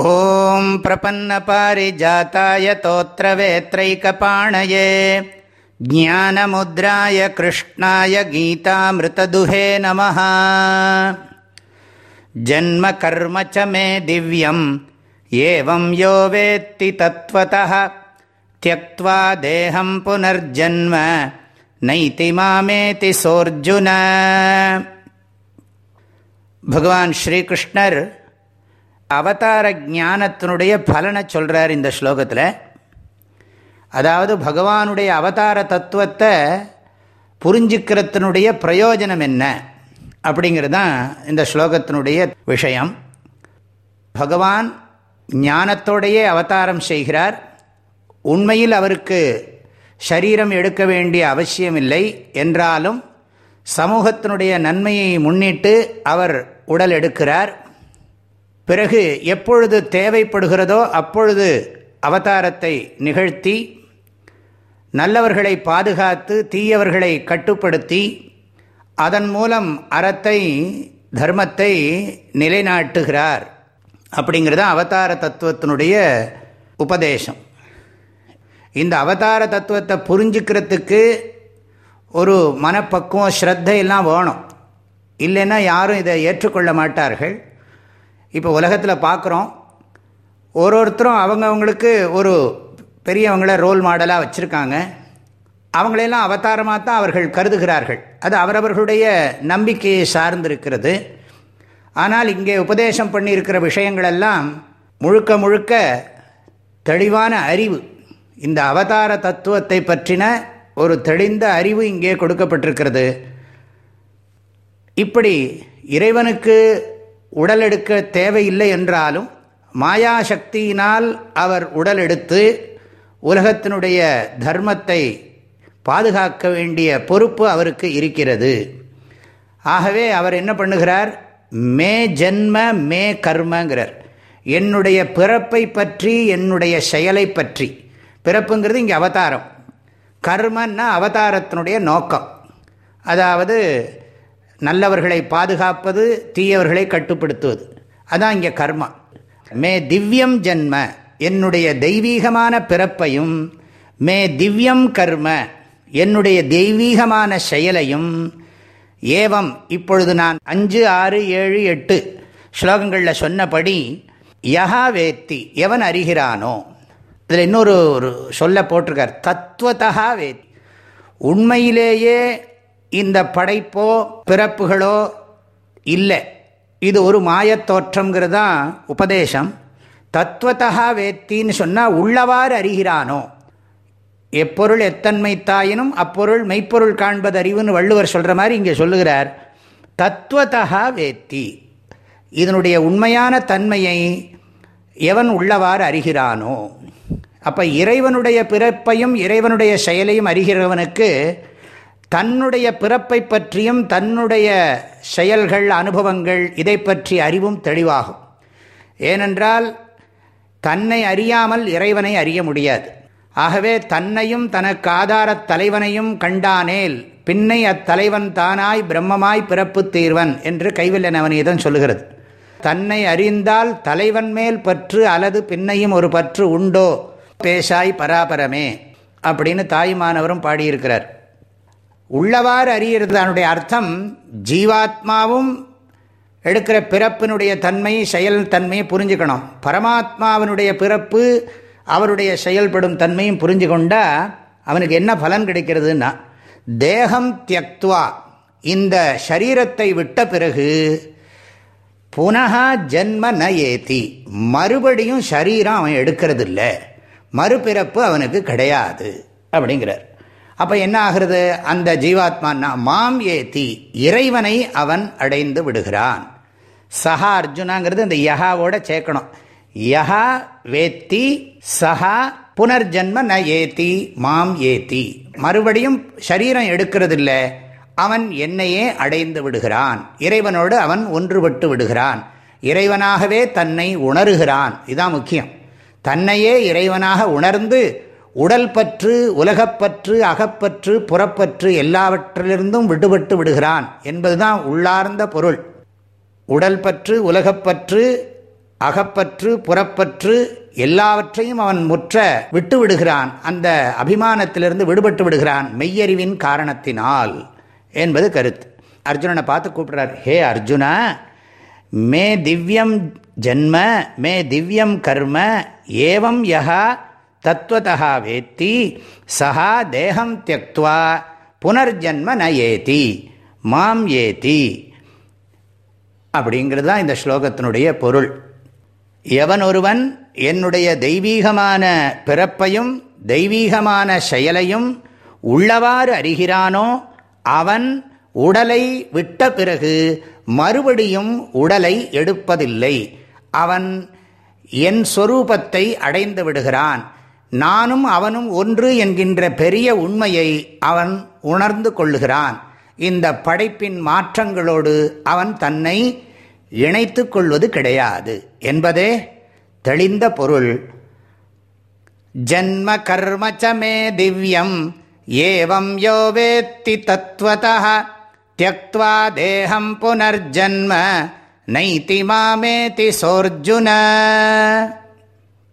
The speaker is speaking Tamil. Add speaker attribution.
Speaker 1: ॐ प्रपन्नपारिजाताय तोत्रवेत्रैकपाणये ज्ञानमुद्राय कृष्णाय गीतामृतदुहे नमः। जन्मकर्म च मे दिव्यम् एवं यो वेत्ति तत्त्वतः त्यक्त्वा देहं पुनर्जन्म नैति मामेति सोऽर्जुन। भगवान् श्रीकृष्णर् அவதார ஞானத்தினுடைய பலனை சொல்கிறார் இந்த ஸ்லோகத்தில். அதாவது பகவானுடைய அவதார தத்துவத்தை புரிஞ்சுக்கிறதுனுடைய பிரயோஜனம் என்ன அப்படிங்கிறது தான் இந்த ஸ்லோகத்தினுடைய விஷயம். பகவான் ஞானத்தோடையே அவதாரம் செய்கிறார். உண்மையில் அவருக்கு சரீரம் எடுக்க வேண்டிய அவசியமில்லை என்றாலும் சமூகத்தினுடைய நன்மையை முன்னிட்டு அவர் உடல் எடுக்கிறார். பிறகு எப்பொழுது தேவைப்படுகிறதோ அப்பொழுது அவதாரத்தை நிகழ்த்தி நல்லவர்களை பாதுகாத்து தீயவர்களை கட்டுப்படுத்தி அதன் மூலம் அறத்தை தர்மத்தை நிலைநாட்டுகிறார். அப்படிங்கிறது அவதார தத்துவத்தினுடைய உபதேசம். இந்த அவதார தத்துவத்தை புரிஞ்சுக்கிறதுக்கு ஒரு மனப்பக்குவம் ஸ்ரத்தையெல்லாம் வேணும். இல்லைன்னா யாரும் இதை ஏற்றுக்கொள்ள மாட்டார்கள். இப்போ உலகத்தில் பார்க்குறோம் ஒரு ஒருத்தரும் அவங்கவுங்களுக்கு ஒரு பெரியவங்கள ரோல் மாடலாக வச்சுருக்காங்க. அவங்களையெல்லாம் அவதாரமாக தான் அவர்கள் கருதுகிறார்கள். அது அவரவர்களுடைய நம்பிக்கையை சார்ந்திருக்கிறது. ஆனால் இங்கே உபதேசம் பண்ணியிருக்கிற விஷயங்களெல்லாம் முழுக்க முழுக்க தெளிவான அறிவு. இந்த அவதார தத்துவத்தை பற்றின ஒரு தெளிந்த அறிவு இங்கே கொடுக்கப்பட்டிருக்கிறது. இப்படி இறைவனுக்கு உடல் எடுக்க தேவையில்லை என்றாலும் மாயாசக்தியினால் அவர் உடல் எடுத்து உலகத்தினுடைய தர்மத்தை பாதுகாக்க வேண்டிய பொறுப்பு அவருக்கு இருக்கிறது. ஆகவே அவர் என்ன பண்ணுகிறார்? மே ஜென்ம மே கர்மங்கிறார். என்னுடைய பிறப்பை பற்றி என்னுடைய செயலை பற்றி. பிறப்புங்கிறது இங்கே அவதாரம். கர்மன்னா அவதாரத்தினுடைய நோக்கம். அதாவது நல்லவர்களை பாதுகாப்பது தீயவர்களை கட்டுப்படுத்துவது. அதான் இங்கே கர்மா. மே திவ்யம் ஜென்ம என்னுடைய தெய்வீகமான பிறப்பையும் மே திவ்யம் கர்ம என்னுடைய தெய்வீகமான செயலையும் ஏவம் இப்பொழுது நான் அஞ்சு ஆறு ஏழு எட்டு ஸ்லோகங்களில் சொன்னபடி யஹா வேத்தி எவன் அறிகிறானோ. இதில் இன்னொரு ஒரு சொல்ல போட்டிருக்கார். தத்துவத்தகா வேத்தி. உண்மையிலேயே இந்த படைப்போ பிறப்புகளோ இல்லை. இது ஒரு மாயத்தோற்றங்கிறது தான் உபதேசம். தத்துவத்தகா வேத்தின்னு சொன்னால் உள்ளவாறு அறிகிறானோ? எப்பொருள் எத்தன்மை தாயினும் அப்பொருள் மெய்ப்பொருள் காண்பது அறிவுன்னு வள்ளுவர் சொல்கிற மாதிரி இங்கே சொல்லுகிறார். தத்துவத்தகா வேத்தி. இதனுடைய உண்மையான தன்மையை எவன் உள்ளவாறு அறிகிறானோ? அப்போ இறைவனுடைய பிறப்பையும் இறைவனுடைய செயலையும் அறிகிறவனுக்கு தன்னுடைய பிறப்பை பற்றியும் தன்னுடைய செயல்கள் அனுபவங்கள் இதை பற்றி அறிவும் தெளிவாகும். ஏனென்றால் தன்னை அறியாமல் இறைவனை அறிய முடியாது. ஆகவே தன்னையும் தனக்கு ஆதாரத் தலைவனையும் கண்டானேல் பின்னை அத்தலைவன் தானாய் பிரம்மமாய் பிறப்பு தீர்வன் என்று கைவில்ல நவநீதம் சொல்லுகிறது. தன்னை அறிந்தால் தலைவன் மேல் பற்று அல்லது பின்னையும் ஒரு பற்று உண்டோ? பேசாய் பராபரமே அப்படின்னு தாய்மானவரும் பாடியிருக்கிறார். உள்ளவாறு அறிகிறது அதனுடைய அர்த்தம் ஜீவாத்மாவும் எடுக்கிற பிறப்பினுடைய தன்மை செயல் தன்மையை புரிஞ்சுக்கணும். பரமாத்மாவினுடைய பிறப்பு அவருடைய செயல்படும் தன்மையும் புரிஞ்சு கொண்டா அவனுக்கு என்ன பலன் கிடைக்கிறதுன்னா தேகம் தியக்துவா இந்த சரீரத்தை விட்ட பிறகு புனகா ஜென்ம ந ஏத்தி மறுபடியும் சரீரம் அவன் எடுக்கிறது இல்லை மறுபிறப்பு அவனுக்கு கிடையாது அப்படிங்கிறார். அப்போ என்ன ஆகிறது? அந்த ஜீவாத்மான்னா மாம் ஏத்தி இறைவனை அவன் அடைந்து விடுகிறான். சஹா அர்ஜுனாங்கிறது அந்த யஹாவோட சேர்க்கணும். யஹா வேத்தி சஹா புனர்ஜன்ம ந ஏத்தி மாம் ஏத்தி மறுபடியும் சரீரம் எடுக்கிறதில்ல அவன் என்னையே அடைந்து விடுகிறான். இறைவனோடு அவன் ஒன்றுபட்டு விடுகிறான். இறைவனாகவே தன்னை உணர்கிறான். இதுதான் முக்கியம். தன்னையே இறைவனாக உணர்ந்து உடல் பற்று உலகப்பற்று அகப்பற்று புறப்பற்று எல்லாவற்றிலிருந்தும் விடுபட்டு விடுகிறான் என்பதுதான் உள்ளார்ந்த பொருள். உடல் பற்று உலகப்பற்று அகப்பற்று புறப்பற்று எல்லாவற்றையும் அவன் முற்ற விட்டு விடுகிறான். அந்த அபிமானத்திலிருந்து விடுபட்டு விடுகிறான். மெய்யறிவின் காரணத்தினால் என்பது கருத்து. அர்ஜுனனை பார்த்து கூப்பிடுறார் ஹே அர்ஜுனா மே திவ்யம் ஜன்ம மே திவ்யம் கர்ம ஏவம் யகா தத்துவதா வேத்தி சஹா தேகம் தியக்துவா புனர்ஜன்ம ந ஏதி மாம் ஏதி. அப்படிங்கிறது தான் இந்த ஸ்லோகத்தினுடைய பொருள். எவன் ஒருவன் என்னுடைய தெய்வீகமான பிறப்பையும் தெய்வீகமான செயலையும் உள்ளவாறு அறிகிறானோ அவன் உடலை விட்ட பிறகு மறுபடியும் உடலை எடுப்பதில்லை. அவன் என் சொரூபத்தை அடைந்து விடுகிறான். நானும் அவனும் ஒன்று என்கின்ற பெரிய உண்மையை அவன் உணர்ந்து கொள்ளுகிறான். இந்த படைப்பின் மாற்றங்களோடு அவன் தன்னை இணைத்து கொள்வது கிடையாது என்பதே தெளிந்த பொருள். ஜன்ம கர்மச்சமே திவ்யம் ஏவம் யோ வேத்தி தத்துவதா தியக்வா தேகம் புனர்ஜன்ம நைத்தி மாமேதி சோர்ஜுன.